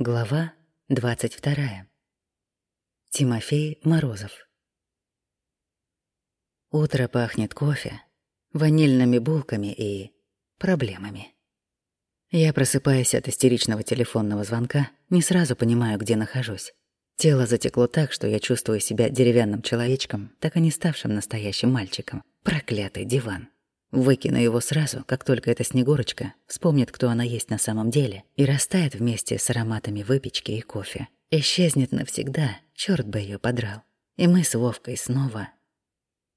Глава 22. Тимофей Морозов. Утро пахнет кофе, ванильными булками и проблемами. Я просыпаюсь от истеричного телефонного звонка, не сразу понимаю, где нахожусь. Тело затекло так, что я чувствую себя деревянным человечком, так и не ставшим настоящим мальчиком. Проклятый диван. Выкину его сразу, как только эта Снегурочка вспомнит, кто она есть на самом деле, и растает вместе с ароматами выпечки и кофе. Исчезнет навсегда, черт бы ее подрал. И мы с Вовкой снова...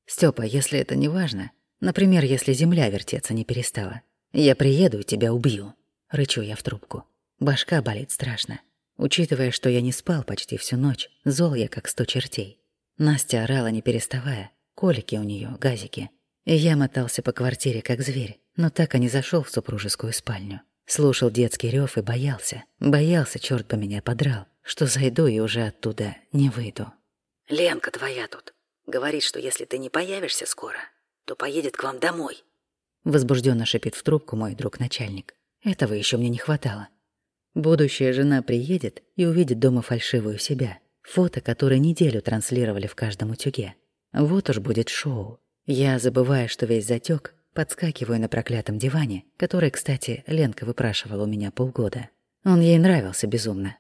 Степа, если это не важно, например, если земля вертеться не перестала, я приеду и тебя убью. Рычу я в трубку. Башка болит страшно. Учитывая, что я не спал почти всю ночь, зол я как сто чертей. Настя орала не переставая, колики у нее, газики — я мотался по квартире, как зверь, но так и не зашел в супружескую спальню. Слушал детский рев и боялся. Боялся, черт бы меня подрал, что зайду и уже оттуда не выйду. «Ленка твоя тут. Говорит, что если ты не появишься скоро, то поедет к вам домой». Возбужденно шипит в трубку мой друг-начальник. Этого еще мне не хватало. Будущая жена приедет и увидит дома фальшивую себя. Фото, которое неделю транслировали в каждом утюге. Вот уж будет шоу. Я, забывая, что весь затек, подскакиваю на проклятом диване, который, кстати, Ленка выпрашивала у меня полгода. Он ей нравился безумно.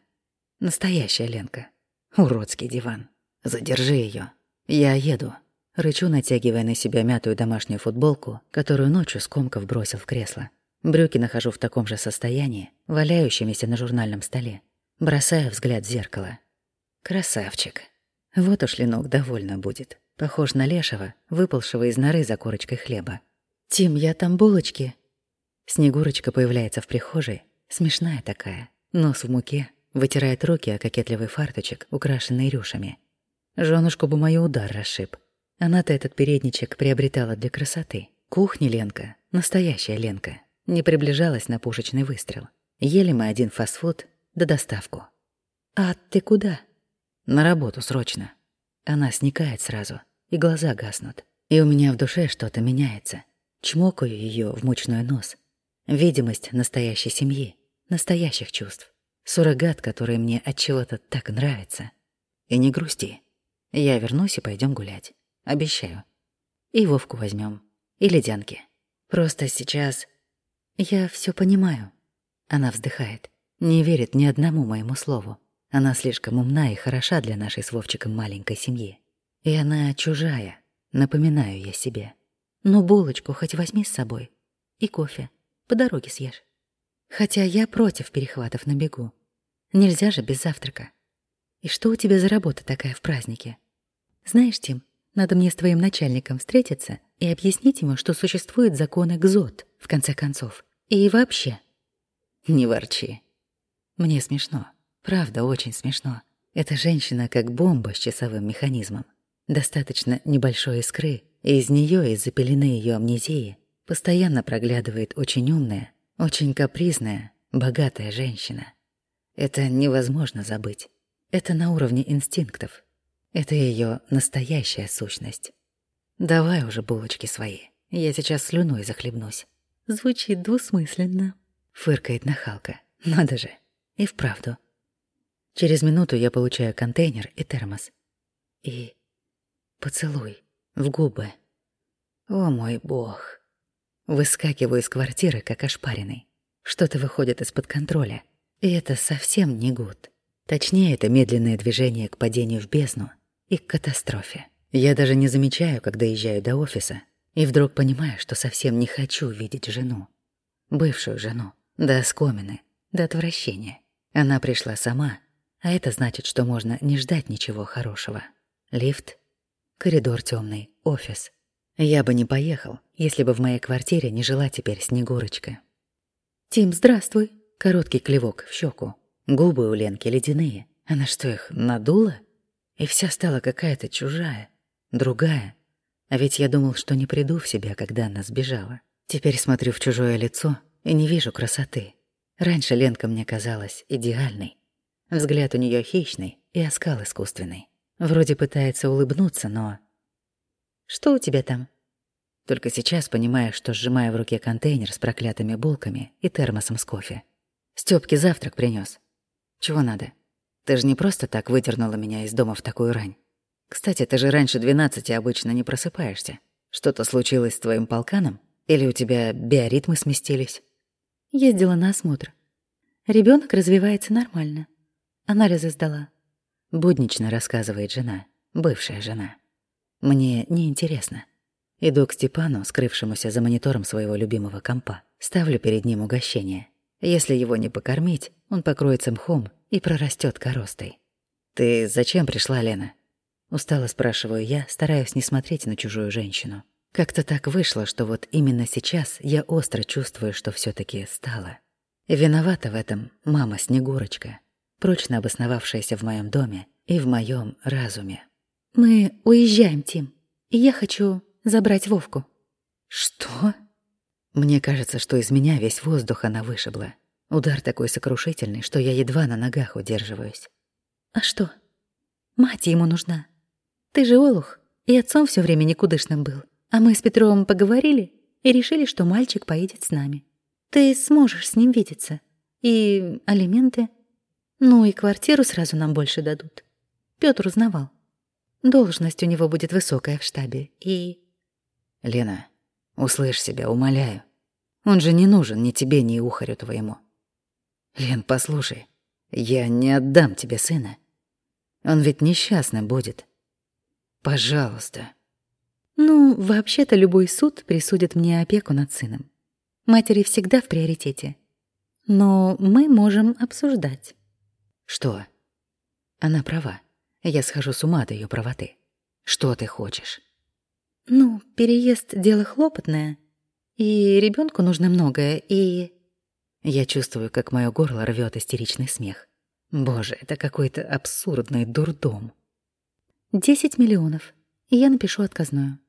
Настоящая Ленка. Уродский диван. Задержи ее. Я еду. Рычу, натягивая на себя мятую домашнюю футболку, которую ночью скомков бросил в кресло. Брюки нахожу в таком же состоянии, валяющимися на журнальном столе. Бросаю взгляд в зеркало. Красавчик. Вот уж Ленок довольно будет. Похож на лешего, выпалшего из норы за корочкой хлеба. «Тим, я там булочки». Снегурочка появляется в прихожей, смешная такая, нос в муке, вытирает руки о кокетливый фарточек, украшенный рюшами. Жёнушку бы мою удар расшиб. Она-то этот передничек приобретала для красоты. Кухня Ленка, настоящая Ленка, не приближалась на пушечный выстрел. Ели мы один фастфуд да доставку. «А ты куда?» «На работу срочно». Она сникает сразу — и глаза гаснут. И у меня в душе что-то меняется. Чмокаю ее в мучной нос. Видимость настоящей семьи, настоящих чувств. Суррогат, который мне от чего-то так нравится. И не грусти. Я вернусь и пойдем гулять. Обещаю. И Вовку возьмем, И ледянки. Просто сейчас... Я все понимаю. Она вздыхает. Не верит ни одному моему слову. Она слишком умна и хороша для нашей с Вовчиком маленькой семьи. И она чужая, напоминаю я себе. Ну, булочку хоть возьми с собой. И кофе. По дороге съешь. Хотя я против перехватов на бегу. Нельзя же без завтрака. И что у тебя за работа такая в празднике? Знаешь, Тим, надо мне с твоим начальником встретиться и объяснить ему, что существует закон экзот, в конце концов. И вообще. Не ворчи. Мне смешно. Правда, очень смешно. Эта женщина как бомба с часовым механизмом. Достаточно небольшой искры, и из нее, из-за пелены ее амнезии, постоянно проглядывает очень умная, очень капризная, богатая женщина. Это невозможно забыть. Это на уровне инстинктов. Это ее настоящая сущность. Давай уже булочки свои. Я сейчас слюной захлебнусь. Звучит двусмысленно. Фыркает нахалка. Надо же. И вправду. Через минуту я получаю контейнер и термос. И Поцелуй. В губы. О мой бог. Выскакиваю из квартиры, как ошпаренный. Что-то выходит из-под контроля. И это совсем не гуд. Точнее, это медленное движение к падению в бездну и к катастрофе. Я даже не замечаю, когда езжаю до офиса, и вдруг понимаю, что совсем не хочу видеть жену. Бывшую жену. До оскомины, до отвращения. Она пришла сама, а это значит, что можно не ждать ничего хорошего. Лифт, Коридор темный, офис. Я бы не поехал, если бы в моей квартире не жила теперь Снегурочка. «Тим, здравствуй!» Короткий клевок в щеку. Губы у Ленки ледяные. Она что, их надула? И вся стала какая-то чужая, другая. А ведь я думал, что не приду в себя, когда она сбежала. Теперь смотрю в чужое лицо и не вижу красоты. Раньше Ленка мне казалась идеальной. Взгляд у нее хищный и оскал искусственный. Вроде пытается улыбнуться, но... «Что у тебя там?» Только сейчас понимаю, что сжимаю в руке контейнер с проклятыми булками и термосом с кофе. Стёпке завтрак принёс. Чего надо? Ты же не просто так выдернула меня из дома в такую рань. Кстати, ты же раньше двенадцати обычно не просыпаешься. Что-то случилось с твоим полканом? Или у тебя биоритмы сместились? Ездила на осмотр. Ребенок развивается нормально. Анализы сдала. Буднично рассказывает жена, бывшая жена. Мне неинтересно. Иду к Степану, скрывшемуся за монитором своего любимого компа. Ставлю перед ним угощение. Если его не покормить, он покроется мхом и прорастет коростой. «Ты зачем пришла, Лена?» Устало спрашиваю я, стараюсь не смотреть на чужую женщину. Как-то так вышло, что вот именно сейчас я остро чувствую, что все таки стало. Виновата в этом мама Снегурочка, прочно обосновавшаяся в моем доме и в моем разуме. «Мы уезжаем, Тим, и я хочу забрать Вовку». «Что?» Мне кажется, что из меня весь воздух она вышибла. Удар такой сокрушительный, что я едва на ногах удерживаюсь. «А что? Мать ему нужна. Ты же олух, и отцом все время никудышным был. А мы с Петровым поговорили и решили, что мальчик поедет с нами. Ты сможешь с ним видеться. И алименты. Ну и квартиру сразу нам больше дадут. Пётр узнавал. Должность у него будет высокая в штабе. И... Лена, услышь себя, умоляю. Он же не нужен ни тебе, ни ухарю твоему. Лен, послушай, я не отдам тебе сына. Он ведь несчастным будет. Пожалуйста. Ну, вообще-то любой суд присудит мне опеку над сыном. Матери всегда в приоритете. Но мы можем обсуждать. Что? Она права. Я схожу с ума от ее правоты. Что ты хочешь? Ну, переезд — дело хлопотное. И ребенку нужно многое, и... Я чувствую, как мое горло рвет истеричный смех. Боже, это какой-то абсурдный дурдом. Десять миллионов, и я напишу отказную.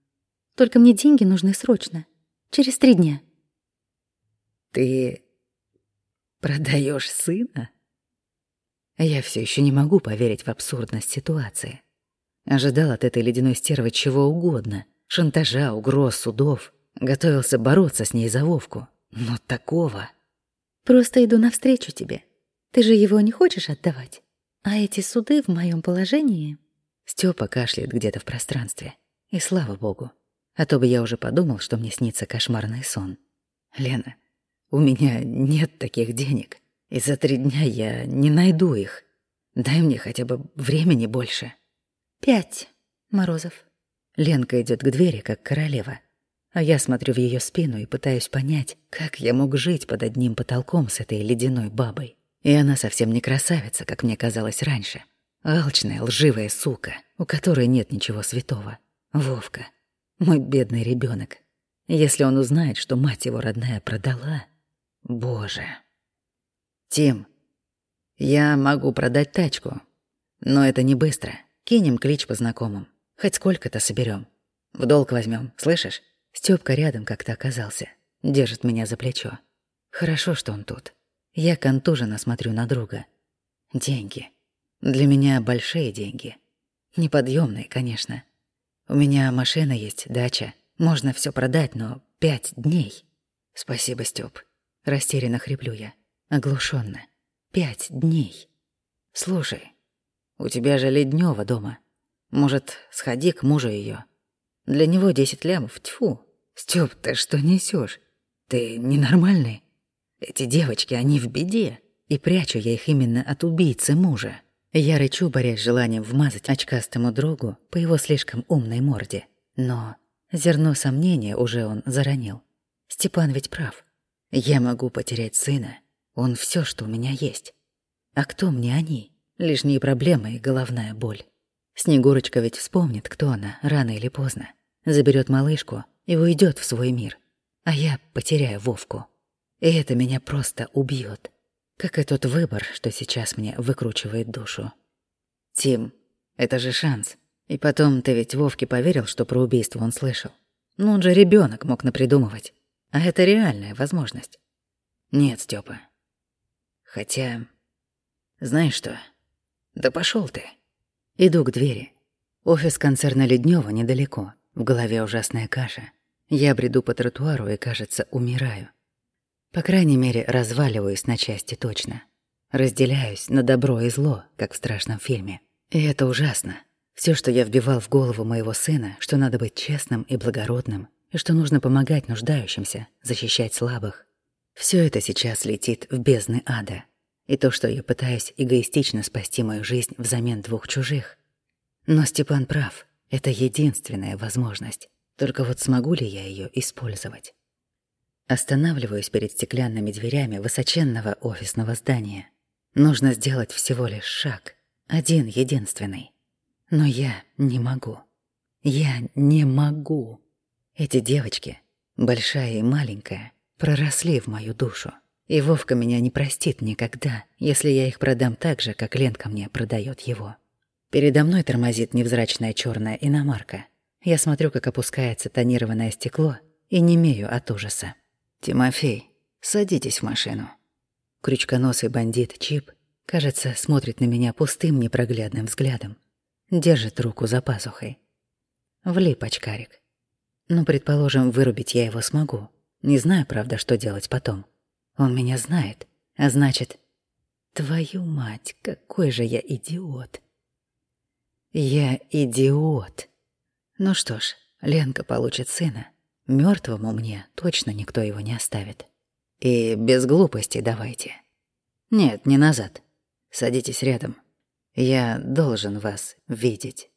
Только мне деньги нужны срочно. Через три дня. Ты продаешь сына? Я все еще не могу поверить в абсурдность ситуации. Ожидал от этой ледяной стервы чего угодно. Шантажа, угроз, судов. Готовился бороться с ней за Вовку. Но такого... Просто иду навстречу тебе. Ты же его не хочешь отдавать. А эти суды в моем положении...» Степа кашляет где-то в пространстве. И слава богу. А то бы я уже подумал, что мне снится кошмарный сон. Лена, у меня нет таких денег. И за три дня я не найду их. Дай мне хотя бы времени больше. Пять, Морозов. Ленка идет к двери, как королева. А я смотрю в ее спину и пытаюсь понять, как я мог жить под одним потолком с этой ледяной бабой. И она совсем не красавица, как мне казалось раньше. Алчная, лживая сука, у которой нет ничего святого. Вовка. Мой бедный ребенок. Если он узнает, что мать его родная продала... Боже. Тим, я могу продать тачку, но это не быстро. Кинем клич по знакомым. Хоть сколько-то соберем. В долг возьмем, слышишь? Стёпка рядом как-то оказался. Держит меня за плечо. Хорошо, что он тут. Я контуженно смотрю на друга. Деньги. Для меня большие деньги. Неподъемные, конечно. У меня машина есть, дача. Можно все продать, но пять дней. Спасибо, Стёп. Растерянно хриплю я. Оглушенно. Пять дней. Слушай, у тебя же Леднева дома. Может, сходи к мужу ее. Для него десять лямов, тьфу. Стёп, ты что несешь? Ты ненормальный? Эти девочки, они в беде. И прячу я их именно от убийцы мужа. Я рычу, борясь с желанием вмазать очкастому другу по его слишком умной морде. Но зерно сомнения уже он заронил. Степан ведь прав. Я могу потерять сына. Он все, что у меня есть. А кто мне они? Лишние проблемы и головная боль. Снегурочка ведь вспомнит, кто она, рано или поздно. Заберет малышку и уйдет в свой мир. А я потеряю Вовку. И это меня просто убьет. Как и тот выбор, что сейчас мне выкручивает душу. Тим, это же шанс. И потом, ты ведь Вовке поверил, что про убийство он слышал. Ну, он же ребенок мог напридумывать. А это реальная возможность. Нет, Степа. Хотя... Знаешь что? Да пошел ты. Иду к двери. Офис концерна Леднева недалеко. В голове ужасная каша. Я бреду по тротуару и, кажется, умираю. По крайней мере, разваливаюсь на части точно. Разделяюсь на добро и зло, как в страшном фильме. И это ужасно. Все, что я вбивал в голову моего сына, что надо быть честным и благородным, и что нужно помогать нуждающимся, защищать слабых. Все это сейчас летит в бездны ада. И то, что я пытаюсь эгоистично спасти мою жизнь взамен двух чужих. Но Степан прав. Это единственная возможность. Только вот смогу ли я ее использовать? Останавливаюсь перед стеклянными дверями высоченного офисного здания. Нужно сделать всего лишь шаг. Один единственный. Но я не могу. Я не могу. Эти девочки, большая и маленькая, проросли в мою душу. И Вовка меня не простит никогда, если я их продам так же, как Ленка мне продает его. Передо мной тормозит невзрачная черная иномарка. Я смотрю, как опускается тонированное стекло, и немею от ужаса. «Тимофей, садитесь в машину». Крючконосый бандит Чип, кажется, смотрит на меня пустым непроглядным взглядом. Держит руку за пазухой. Влип очкарик. Ну, предположим, вырубить я его смогу. Не знаю, правда, что делать потом. Он меня знает, а значит... Твою мать, какой же я идиот. Я идиот. Ну что ж, Ленка получит сына. Мертвому мне точно никто его не оставит. И без глупостей давайте. Нет, не назад. Садитесь рядом. Я должен вас видеть.